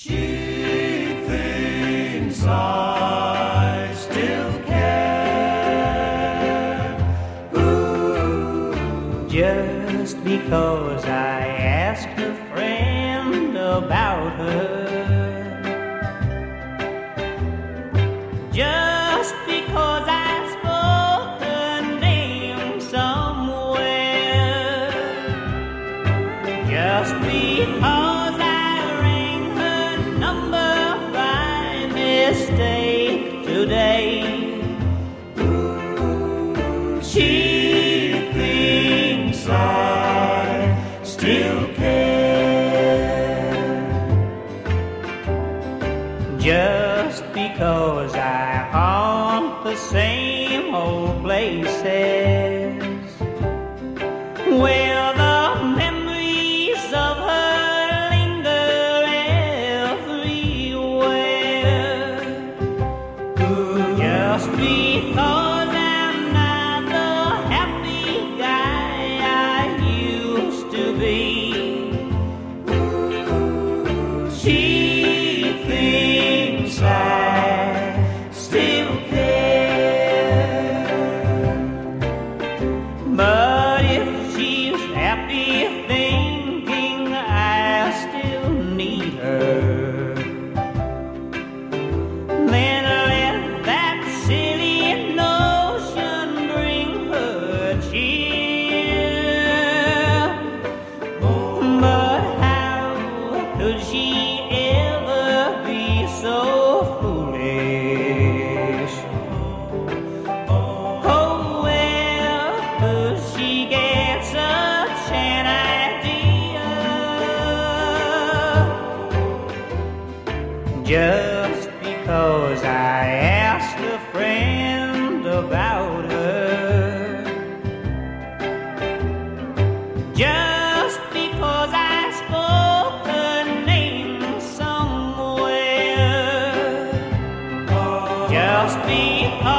She thinks I still care. Ooh. Just because I asked a friend about her. Just because I spoke her name somewhere. Just because because I haunt the same old places where the memories of her linger everywhere. Just because I'm not the happy guy I used to be. Could she ever be so foolish? Oh, where could she get such an idea? Just because I asked a friend about be